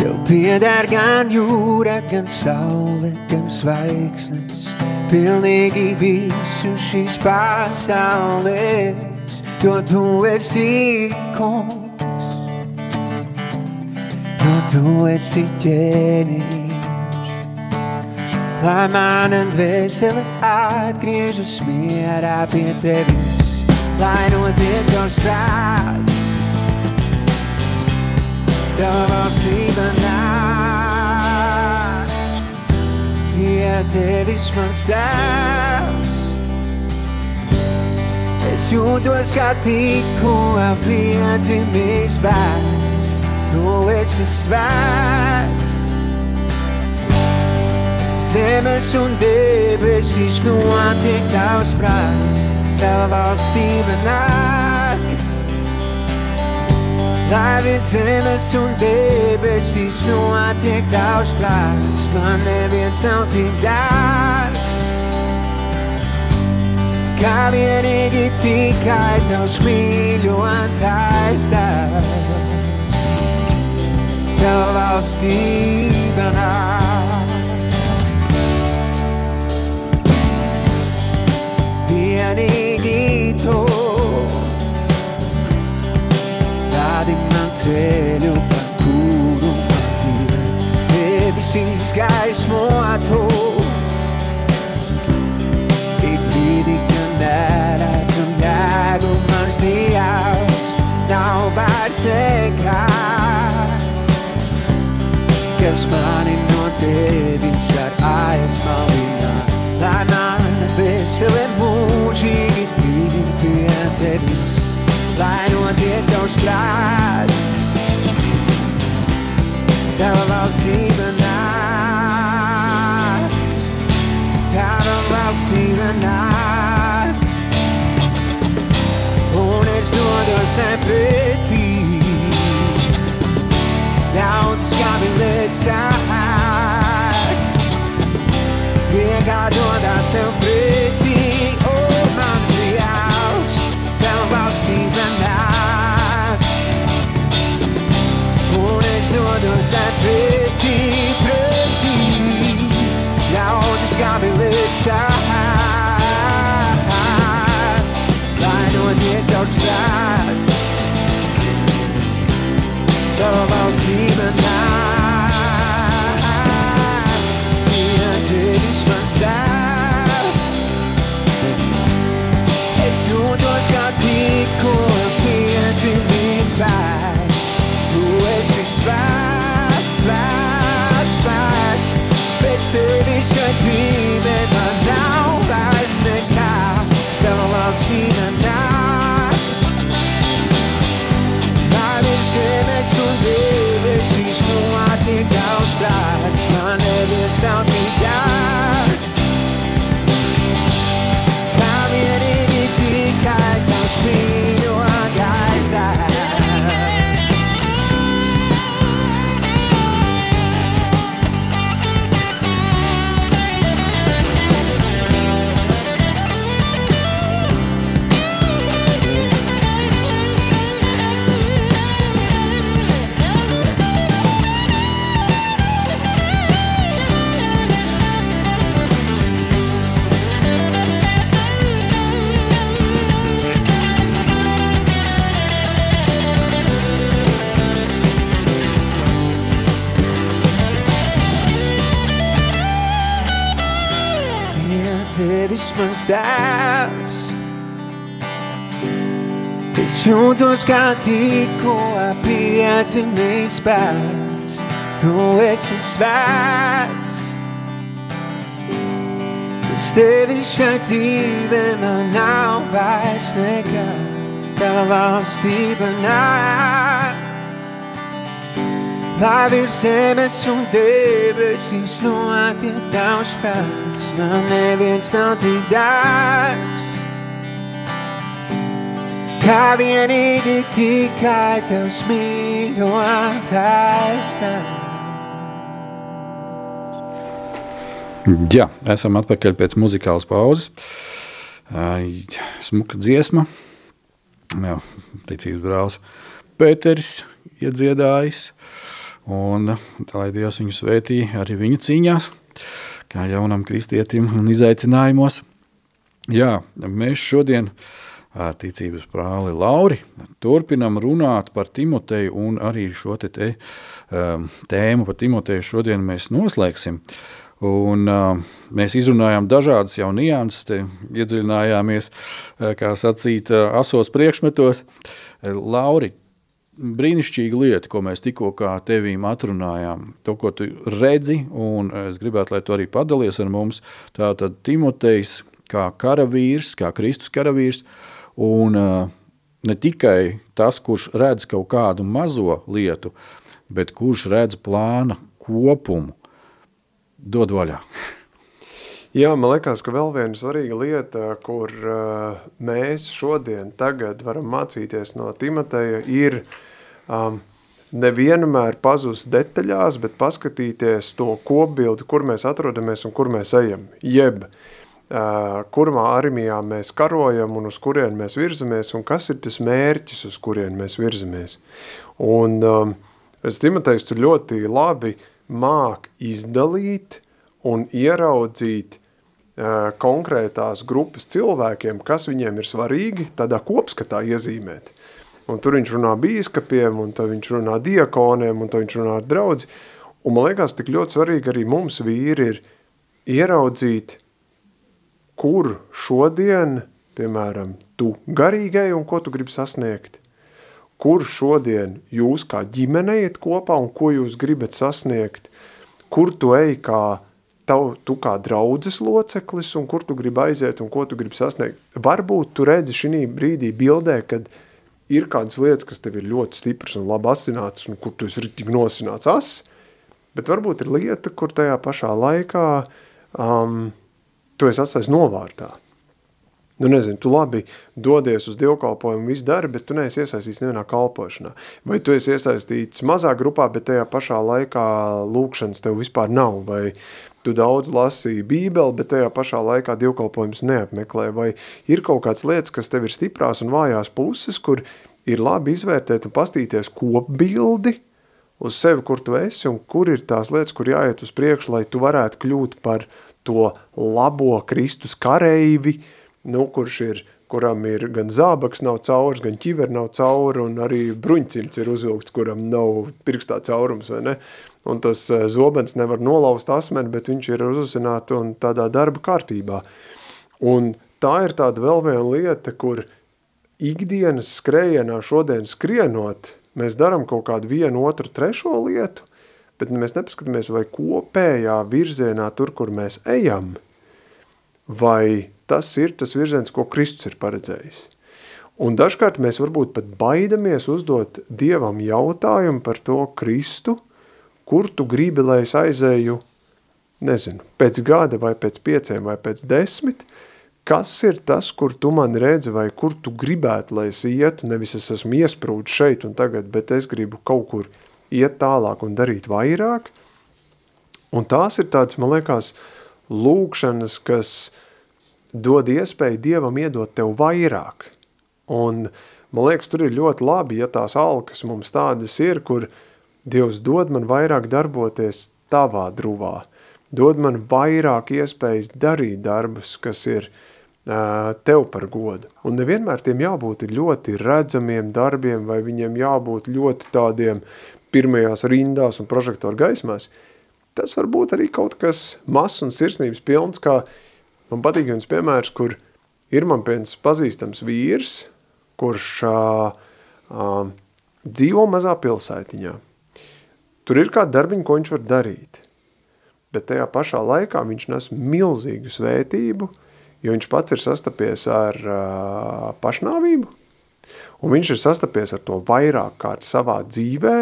Speaker 5: Tev piedar gan jūra, gan saule, gan zvaigznes, pilnīgi visu šīs pasaules, jo tu esi kungs, jo tu esi ķēniņš. Lai mana dvēsele atgriežas mierā pie tevis, lai notiek tavs prāts, tava valstība nāk, pie tevis mans tēvs. Es jūtos kā tikko piedzimis bērns, tu esi svēts. Zemes un debesis notiek tavs prāts, tava valstība nāk. Lai viens zemes un debesis notiek tavs prāts, man neviens nav tik dārgs. Kā vienīgi tikai tavs mīļotais darbs, tava valstība nāk. sta dinanzi e ne ho qualcuno Evisinskáis moató Itt védik rendelet, a nyáron más diás Now vársz nekár Kes már innen tevincsár ájás ma vinnár Lánán, beszélem múzsig, itt mindig fiatal Einbahnstraße. Down lost even night. Down lost even night. Ohne Stunde door Pretty. Da uns gab in letzter Zeit. Wir gar nur das tevis mans tēvs. Es jūtos kā tikko piedzimis bērns. Tu esi svēts. Bez tevis šai dzīvē man nav vairs nekā. Tava valstība nāk. Lai virs zemes un debesīs notiek tavs prāts, man neviens nav tik dārgs. Kā vienīgi tikai tavs mīļotais tās.
Speaker 3: Jā, esam atpakaļ pēc muzikālas pauzes. Smuka dziesma. Jā, ticības brālis Pēters iedziedājis. Un lai Dievs viņu svētī arī viņu cīņās, kā jaunam kristietim un izaicinājumos. Jā, mēs šodien ar ticības brāli Lauri turpinam runāt par Timoteju un arī šo te, te um, tēmu par Timoteju šodien mēs noslēgsim. Un, uh, mēs izrunājām dažādas jau nianses, te iedziļinājāmies, uh, kā sacīt, uh, asos priekšmetos. Lauri, brīnišķīga lieta, ko mēs tikko tevīm atrunājām. To, ko tu redzi, un es gribētu, lai tu arī padalies ar mums. Tātad Timotejs kā karavīrs, kā Kristus karavīrs, un uh, ne tikai tas, kurš redz kaut kādu mazo lietu, bet kurš redz plāna kopumu, dod vaļā.
Speaker 4: Jā, man liekas, ka vēl viena svarīga lieta, kur uh, mēs šodien tagad varam mācīties no Timoteja, ir um, nevienmēr pazust detaļās, bet paskatīties to kopbildi, kur mēs atrodamies un kur mēs ejam. Jeb, uh, kurmā armijā mēs karojam un uz kurien mēs virzamies un kas ir tas mērķis, uz kurien mēs virzamies. Un um, es Timotejs tur ļoti labi māk izdalīt un ieraudzīt konkrētās grupas cilvēkiem, kas viņiem ir svarīgi, tādā kopskatā iezīmēt. Un tur viņš runā bīskapiem, un tad viņš runā diakoniem, un tad viņš runā ar draudzi. Un man liekas, tik ļoti svarīgi arī mums vīri ir ieraudzīt, kur šodien, piemēram, tu garīgai un ko tu gribi sasniegt. Kur šodien jūs kā ģimene iet kopā un ko jūs gribat sasniegt. Kur tu ej kā tav, tu kā draudzes loceklis un kur tu gribi aiziet un ko tu gribi sasniegt. Varbūt tu redzi šī brīdī bildē, kad ir kādas lietas, kas tev ir ļoti stipras un labi asināts un kur tu esi ritīgi nosināts as, bet varbūt ir lieta, kur tajā pašā laikā um, tu esi atstājis novārtā. Nu, nezinu, tu labi dodies uz dievkalpojumu, visu dari, bet tu neesi iesaistīts nevienā kalpošanā. Vai tu esi iesaistīts mazā grupā, bet tajā pašā laikā lūkšanas tev vispār nav, vai tu daudz lasīji bībeli, bet tajā pašā laikā dievkalpojums neapmeklē, vai ir kaut kāds lietas, kas tev ir stiprās un vājās puses, kur ir labi izvērtēt un pastīties kopbildi uz sevi, kur tu esi, un kur ir tās lietas, kur jāiet uz priekšu, lai tu varētu kļūt par to labo Kristus kareivi, uh, nu, kurš ir, kuram ir gan zābaks nav caurs, gan ķiver nav cauri, un arī bruņcimts ir uzvilkts, kuram nav pirkstā caurums, vai ne? Un tas eh, zobens nevar nolaust asmeni, bet viņš ir uzusināts un tādā darba kārtībā. Un tā ir tāda vēl viena lieta, kur ikdienas skrējienā šodien skrienot, mēs daram kaut kādu vienu, otru, trešo lietu, bet mēs nepaskatāmies, vai kopējā virzienā tur, kur mēs ejam, vai tas ir tas virziens, ko Kristus ir paredzējis. Un dažkārt mēs varbūt pat baidamies uzdot Dievam jautājumu par to Kristu, kur tu gribi, lai es aizēju, nezinu, pēc gada vai pēc pieciem vai pēc desmit, kas ir tas, kur tu man redzi vai kur tu gribētu, lai es ietu, nevis es esmu iesprūdis šeit un tagad, bet es gribu kaut kur iet tālāk un darīt vairāk. Un tās ir tāds, man liekas, lūkšanas, kas dod iespēju Dievam iedot tev vairāk. Un man liekas, tur ir ļoti labi, ja tās alkas mums tādas ir, kur Dievs dod man vairāk darboties tavā druvā, dod man vairāk iespējas darīt darbus, kas ir uh, tev par godu. Un nevienmēr tiem jābūt ļoti redzamiem darbiem, vai viņiem jābūt ļoti tādiem pirmajās rindās un prožektoru gaismās. Tas var būt arī kaut kas mazs un sirsnības pilns, kā Man patīk viens piemērs, kur ir man viens pazīstams vīrs, kurš uh, uh, dzīvo mazā pilsētiņā. Tur ir kāda darbiņa, ko viņš var darīt. Bet tajā pašā laikā viņš nes milzīgu svētību, jo viņš pats ir sastapies ar uh, pašnāvību, un viņš ir sastapies ar to vairāk kārt savā dzīvē,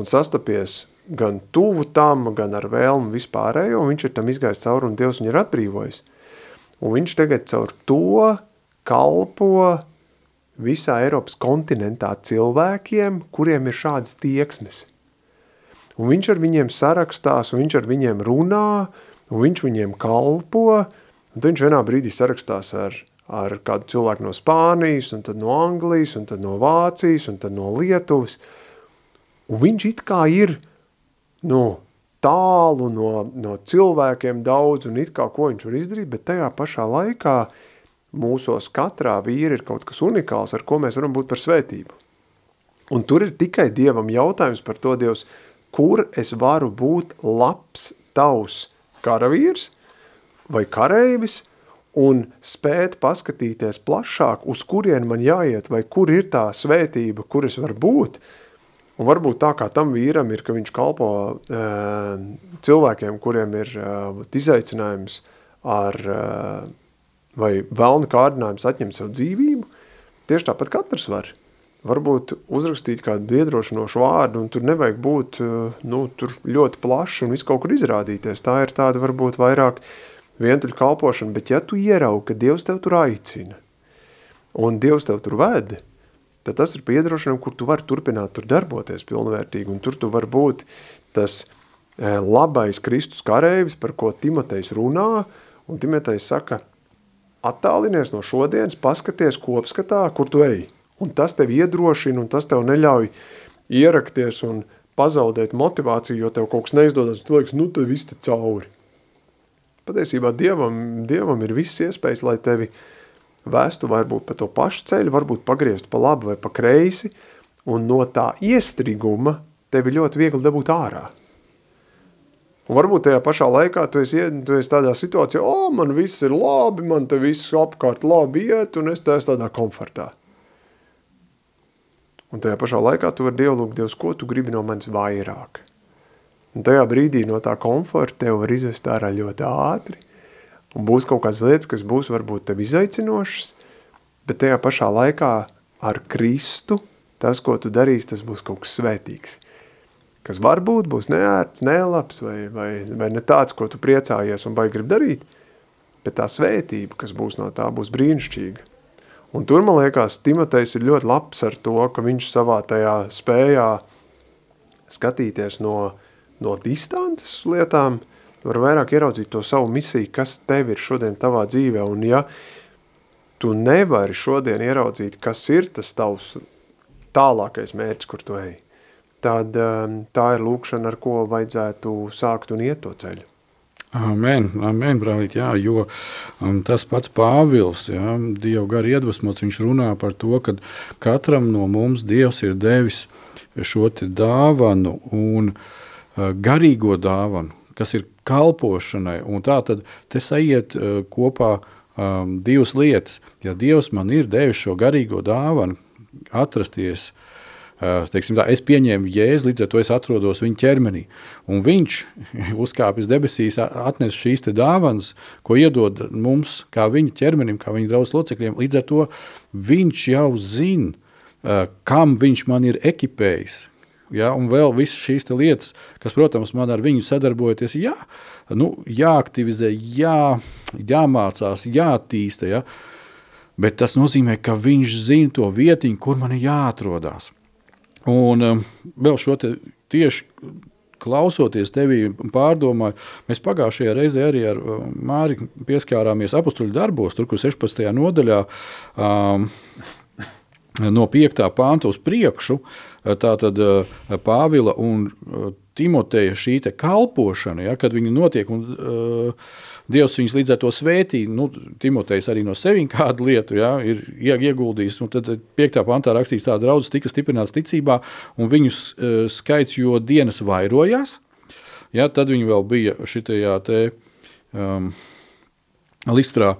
Speaker 4: un sastapies gan tuvu tam, gan ar vēlmu vispārējo, un viņš ir tam izgājis cauri, un Dievs viņu ir atbrīvojis. Un viņš tagad caur to kalpo visā Eiropas kontinentā cilvēkiem, kuriem ir šādas tieksmes. Un viņš ar viņiem sarakstās, un viņš ar viņiem runā, un viņš viņiem kalpo, un tad viņš vienā brīdī sarakstās ar, ar kādu cilvēku no Spānijas, un tad no Anglijas, un tad no Vācijas, un tad no Lietuvas. Un viņš it kā ir, nu, tālu no, no cilvēkiem daudz un it kā ko viņš var izdarīt, bet tajā pašā laikā mūsos katrā vīra ir kaut kas unikāls, ar ko mēs varam būt par svētību. Un tur ir tikai Dievam jautājums par to, Dievs, kur es varu būt labs tavs karavīrs vai kareivis un spēt paskatīties plašāk, uz kurien man jāiet vai kur ir tā svētība, kur es varu būt – Un varbūt tā kā tam vīram ir, ka viņš kalpo e, cilvēkiem, kuriem ir e, izaicinājums ar, e, vai vēlna kārdinājums atņemt sev dzīvību, tieši tāpat katrs var. Varbūt uzrakstīt kādu biedrošinošu vārdu, un tur nevajag būt nu, tur ļoti plaši un visu kaut kur izrādīties. Tā ir tāda varbūt vairāk vientuļa kalpošana, bet ja tu ieraugi, ka Dievs tev tur aicina, un Dievs tev tur veda, tad tas ir piedrošinām, kur tu vari turpināt tur darboties pilnvērtīgi, un tur tu var būt tas e, labais Kristus karēvis, par ko Timotejs runā, un Timotejs saka, attālinies no šodienas, paskaties kopskatā, kur tu ej, un tas tev iedrošina, un tas tev neļauj ierakties un pazaudēt motivāciju, jo tev kaut kas neizdodas, tu liekas, nu te viss te cauri. Patiesībā Dievam, Dievam ir viss iespējas, lai tevi vestu varbūt pa to pašu ceļu, varbūt pagriezt pa labi vai pa kreisi, un no tā iestriguma tevi ļoti viegli dabūt ārā. Un varbūt tajā pašā laikā tu esi, tu esi tādā situācijā, o, man viss ir labi, man te viss apkārt labi iet, un es te esmu tādā komfortā. Un tajā pašā laikā tu vari dievlūgt, Dievs, ko tu gribi no manis vairāk. Un tajā brīdī no tā komforta tev var izvest ārā ļoti ātri – Un būs kaut kādas lietas, kas būs varbūt tev izaicinošas, bet tajā pašā laikā ar Kristu tas, ko tu darīsi, tas būs kaut kas svētīgs. Kas varbūt būs neērts, nelabs vai, vai, vai ne tāds, ko tu priecājies un baigi grib darīt, bet tā svētība, kas būs no tā, būs brīnišķīga. Un tur, man liekas, Timotejs ir ļoti labs ar to, ka viņš savā tajā spējā skatīties no, no distances lietām, var vairāk ieraudzīt to savu misiju, kas tev ir šodien tavā dzīvē. Un ja tu nevari šodien ieraudzīt, kas ir tas tavs tālākais mērķis, kur tu ej, tad um, tā ir lūkšana, ar ko vajadzētu sākt un iet to ceļu.
Speaker 3: Amen, amen, brālīt, jā, jo um, tas pats Pāvils, jā, Dieva gari iedvesmots, viņš runā par to, ka katram no mums Dievs ir devis šo dāvanu un uh, garīgo dāvanu, kas ir kalpošanai, un tā tad te sajiet uh, kopā um, divas lietas. Ja Dievs man ir devis šo garīgo dāvanu, atrasties teiksim, tā, es pieņēmu jēzu, līdz ar to es atrodos viņa ķermenī. Un viņš, uzkāpis debesīs, atnes šīs dāvanas, ko iedod mums, kā viņa ķermenim, kā viņa draugs locekļiem. Līdz ar to viņš jau zina, kam viņš man ir ekipējis. Ja, un vēl visas šīs lietas, kas, protams, man ar viņu sadarbojoties, jā, nu, jāaktivizē, jā, jāmācās, jātīsta. Ja. Bet tas nozīmē, ka viņš zina to vietiņu, kur man ir jāatrodās. Un um, vēl šo tieši klausoties tevī un pārdomāju, mēs pagājušajā reizē arī ar um, Māri pieskārāmies apakstuļu darbos, tur, kur 16. nodaļā um, no 5. pānta uz priekšu, tātad uh, Pāvila un uh, Timoteja šī kalpošana, ja, kad viņi notiek un uh, Dievs viņus līdz ar to svētī. Nu, Timotejs arī no sevis kādu lietu ja, ir ieguldījis. Tad 5. pantā rakstīts, ka draudzes tika stiprināts ticībā, un viņu uh, skaits jo dienas vairojās. Ja, tad viņi vēl bija šitajā te, um, listrā.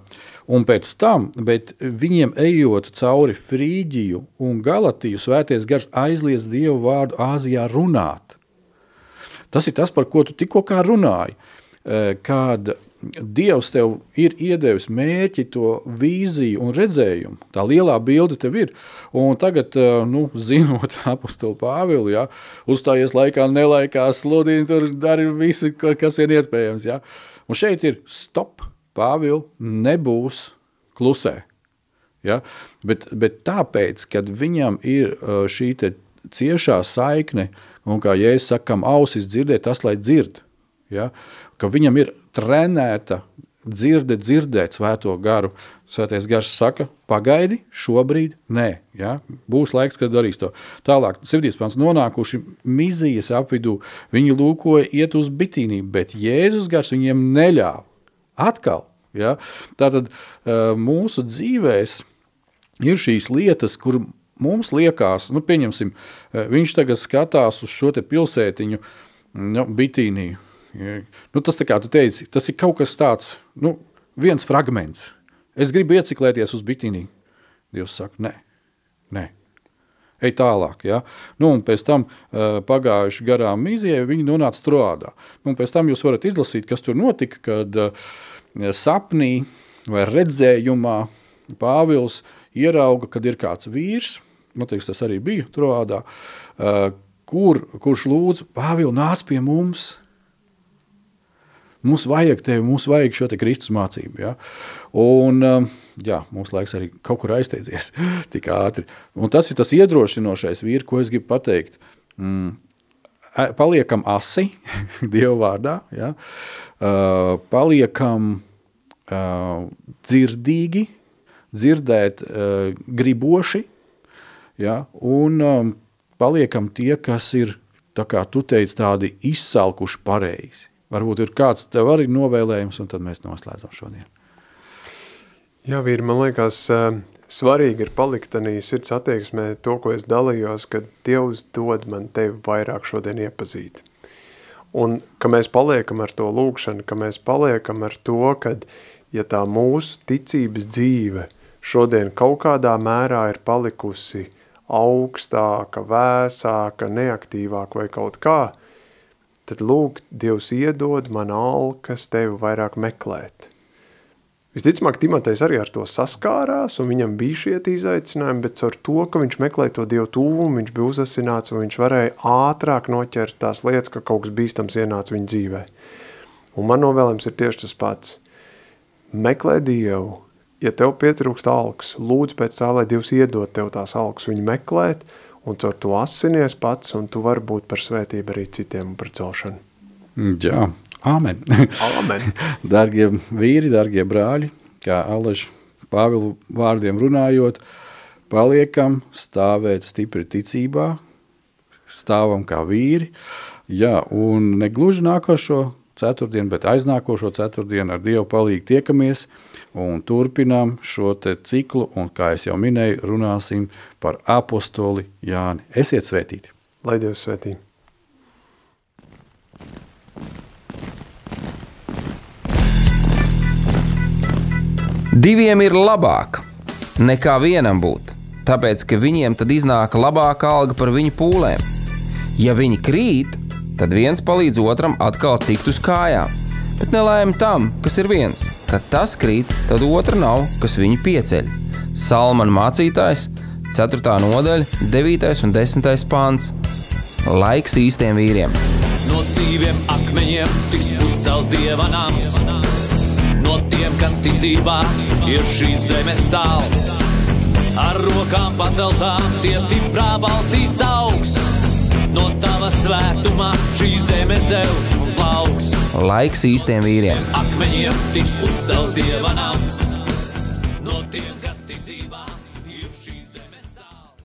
Speaker 3: Un pēc tam, bet viņiem ejot cauri Frīģiju un Galatiju, svēties gars aizliedz Dievu vārdu Āzijā runāt. Tas ir tas, par ko tu tikko runāji. Eh, kad Dievs tev ir iedevis mērķi, to vīziju un redzējumu. Tā lielā bilde tev ir. Un tagad, eh, nu, zinot apakstuli Pāvilu, ja, uzstājies laikā, nelaikā, sludini, tur dari visu, kas ir iespējams. Ja. Un šeit ir stop, Pāvilu nebūs klusē. Ja? Bet, bet tāpēc, kad viņam ir eh, šī ciešā saikne, un kā Jēzus saka, kam ausis dzirdē, tas lai dzird. Ja? ka viņam ir trenēta dzirde, dzirdēt svēto garu. Svētais gars saka, pagaidi, šobrīd nē. Ja? Būs laiks, kad darīs to. Tālāk, 7. pants, nonākuši mizijas apvidū, viņi lūkoja iet uz bitīnību, bet Jēzus gars viņiem neļāva. Atkal, ja? tātad mūsu dzīvēs ir šīs lietas, kur mums liekas, nu pieņemsim, viņš tagad skatās uz šo pilsētiņu, nu, bitīniju, Nu, tas, kā tu teici, tas ir kaut kas tāds, nu, viens fragments. Es gribu ieciklēties uz bitīnī. Dievs saka, nē, nē. Ej tālāk, ja? nu, un pēc tam uh, pagājuši garām mīzijai, viņi nonāca Troādā. Nu, un pēc tam jūs varat izlasīt, kas tur notika, kad uh, sapnī vai redzējumā Pāvils ierauga, kad ir kāds vīrs, noteikti tas arī bija Troādā, uh, kur, kurš lūdzu, Pāvils nāc pie mums, Mums vajag tevi, mums vajag šo Kristus mācību. Ja? Un, um, jā, mūsu laiks arī kaut kur aizteidzies tik ātri. Un tas ir tas iedrošinošais vīri, ko es gribu pateikt. Mm, paliekam asi Dieva vārdā, ja? uh, paliekam uh, dzirdīgi, dzirdēt uh, griboši, ja? un um, paliekam tie, kas ir, tā kā tu teici, tādi izsalkuši pareizi. Varbūt ir kāds tev arī novēlējums, un tad mēs noslēdzam šodien.
Speaker 4: Jā, vīri, man liekas, svarīgi ir palikt arī sirds attieksmē to, ko es dalījos, ka Dievs dod man tevi vairāk šodien iepazīt. Un ka mēs paliekam ar to lūkšanu, ka mēs paliekam ar to, ka ja tā mūsu ticības dzīve šodien kaut kādā mērā ir palikusi augstāka, vēsāka, neaktīvāka vai kaut kā, tad lūk, Dievs iedod man alkas tevi vairāk meklēt. Visticamāk, Timotejs arī ar to saskārās, un viņam bija šie izaicinājumi, bet ar to, ka viņš meklēja to Dievu tuvumu, viņš bija uzasināts, un viņš varēja ātrāk noķert tās lietas, ka kaut kas bīstams ienāca viņa dzīvē. Un man novēlējums ir tieši tas pats. meklē Dievu. Ja tev pietrūkst algas, lūdz pēc tā, lai Dievs iedod tev tās algas viņu meklēt, un caur to asinies pats, un tu vari būt par svētību arī citiem un par celšanu.
Speaker 3: Jā, amen.
Speaker 4: Amen.
Speaker 3: Dargie vīri, darbie brāļi, kā Aleģis Pāvilu vārdiem runājot, paliekam stāvēt stipri ticībā, stāvam kā vīri. Jā, un ne gluži nākošo ceturtdienu, bet aiznākošo ceturtdienu ar Dievu palīdzību tiekamies un turpinām šo ciklu. Un, kā jau minēju, runāsim par apakstoli Jāni. Esiet svētīti!
Speaker 4: Lai Dievs svētī!
Speaker 2: Diviem ir labāk nekā vienam būt, tāpēc ka viņiem tad iznāk labāka alga par viņu pūlēm. Ja viņi krīt, tad viens palīdz otram atkal tikt uz kājām. Bet nelēma tam, kas ir viens, kad tas krīt, tad otra nav, kas viņu pieceļ. Salmāna mācītājs, 4. nodaļa, 9. un 10. pāns. Laiks īstiem vīriem.
Speaker 1: No dzīviem akmeņiem tiks uzcelts dieva nams no tiem, kas ticībā ir šīs zemes sāls. Ar rokām paceltām, tie stiprā balsīs augs. No tava svētumā šī zeme zeus un plauks.
Speaker 2: Laiks īstiem vīriem.
Speaker 1: Akmeņiem tiks uzcelts dieva nams. No tiem,